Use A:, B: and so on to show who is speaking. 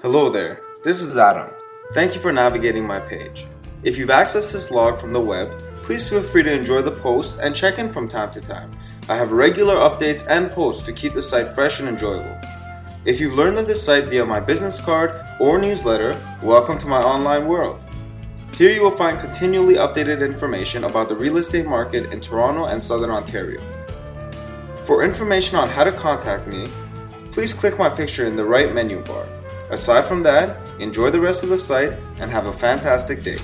A: Hello there, this is Adam. Thank you for navigating my page. If you've accessed this log from the web, please feel free to enjoy the posts and check in from time to time. I have regular updates and posts to keep the site fresh and enjoyable. If you've learned of this site via my business card or newsletter, welcome to my online world. Here you will find continually updated information about the real estate market in Toronto and Southern Ontario. For information on how to contact me, please click my picture in the right menu bar. Aside from that, enjoy the rest of the site and have a fantastic day.